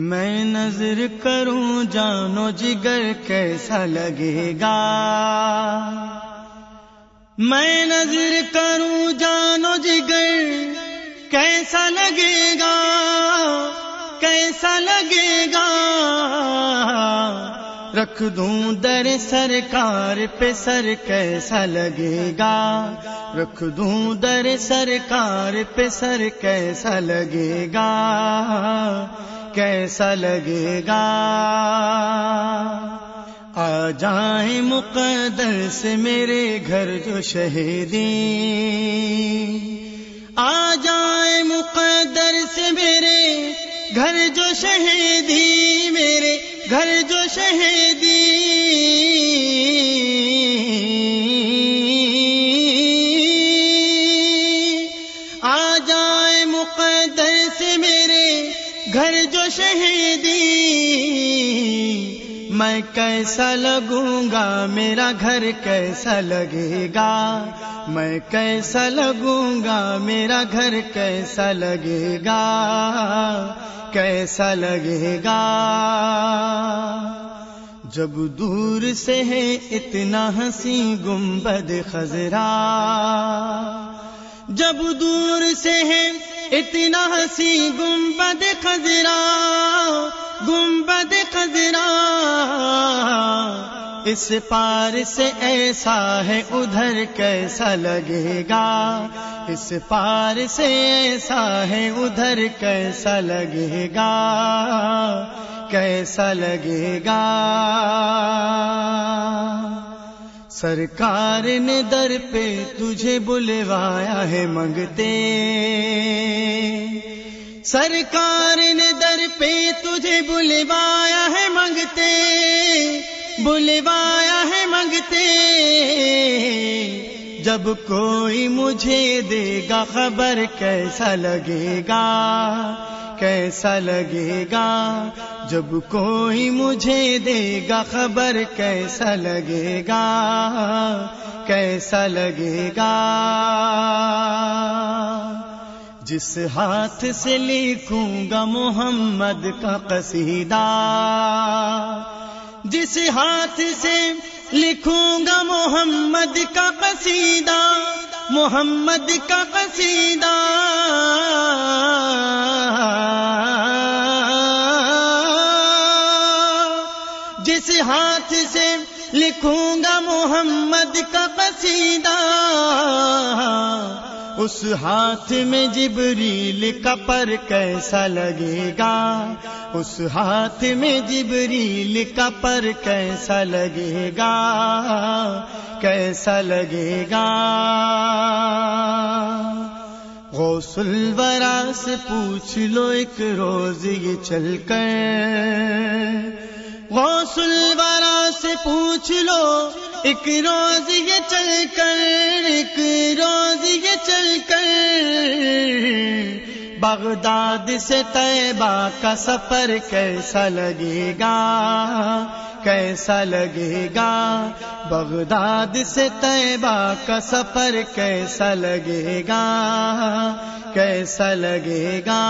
میں نظر کروں جانو جگر کیسا لگے گا میں نظر کروں جانو جگر کیسا لگے گا کیسا لگے گا رکھ دوں در سرکار پہ سر کیسا لگے گا رکھ دوں در سرکار پہ سر کیسا لگے گا کیسا لگے گا؟ آ جائیں مقدر سے میرے گھر جو شہیدی آ جائیں مقدر سے میرے گھر جو شہیدی میرے گھر جو شہیدی میں کیسا لگوں گا؟ میرا گھر کیسا لگے گا؟ میں کیسا لگوں گا؟ میرا گھر کیسا لگے گا؟ کیسا لگے گا؟ جب دور سے ہے اتنا ہنسی گنبد خزرا جب دور سے ہے اتنا ہنسی گنبد خزرا گنبد خزرا اس پار سے ایسا ہے، ادھر کیسا لگے گا؟ اس پار سے ایسا ہے، ادھر کیسا لگے گا؟ کیسا لگے گا؟ سرکار نے در پہ تجھے بلوایا ہے منگتے سرکار نے در پہ تجھے بلوایا ہے منگتے بلوایا ہے منگتے جب کوئی مجھے دے گا خبر کیسا لگے گا، کیسا لگے گا؟ جب کوئی مجھے دے گا خبر کیسا لگے گا، کیسا لگے گا؟ جس ہاتھ سے لکھوں گا محمد کا قصیدہ جس ہاتھ سے لکھوں گا محمد کا قصیدہ، محمد کا قصیدہ۔ جس ہاتھ سے لکھوں گا محمد کا قصیدہ اس ہاتھ میں جبریل کا پر کیسا لگے گا؟ اس ہاتھ میں جبریل کا پر کیسا لگے گا؟ کیسا لگے گا؟ غوث الورا سے پوچھ لو ایک روز یہ چل کر۔ غوث الورا سے پوچھ لو ایک روز یہ چل کر۔ ایک روز چل کر بغداد سے طیبہ کا سفر کیسا لگے گا؟ کیسا لگے گا؟ بغداد سے طیبہ کا سفر کیسا لگے گا؟ کیسا لگے گا؟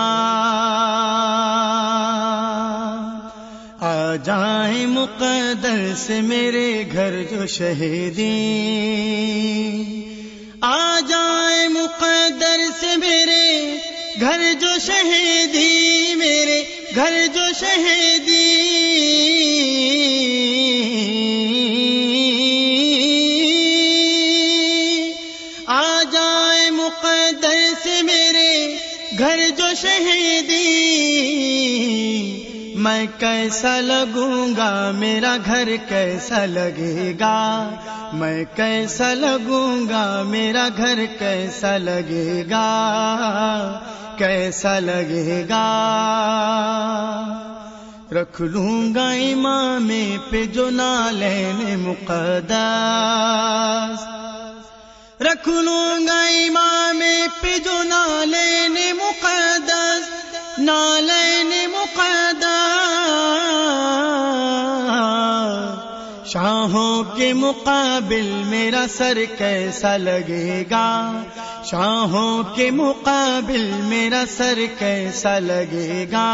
آ جائیں مقدر سے میرے گھر جو شہیدی آ جائیں مقدر سے میرے گھر جو شہیدی میرے گھر جو شہیدی میں کیسا لگوں گا؟ میرا گھر کیسا لگے گا؟ میں کیسا لگوں گا؟ میرا گھر کیسا لگے گا؟ کیسا لگے گا؟ رکھ لوں گا امام پہ جو نالین مقدس۔ رکھ لوں گا امام پہ جو نالین مقدس۔ نالین مقدس۔ شاہوں کے مقابل میرا سر کیسا لگے گا؟ شاہوں کے مقابل میرا سر کیسا لگے گا؟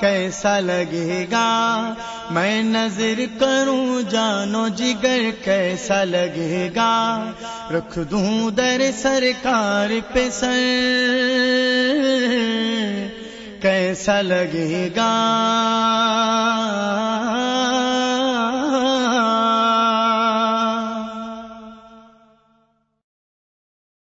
کیسا لگے گا؟ میں نظر کروں جانو جگر کیسا لگے گا؟ رکھ دوں در سرکار پہ سر کیسا لگے گا؟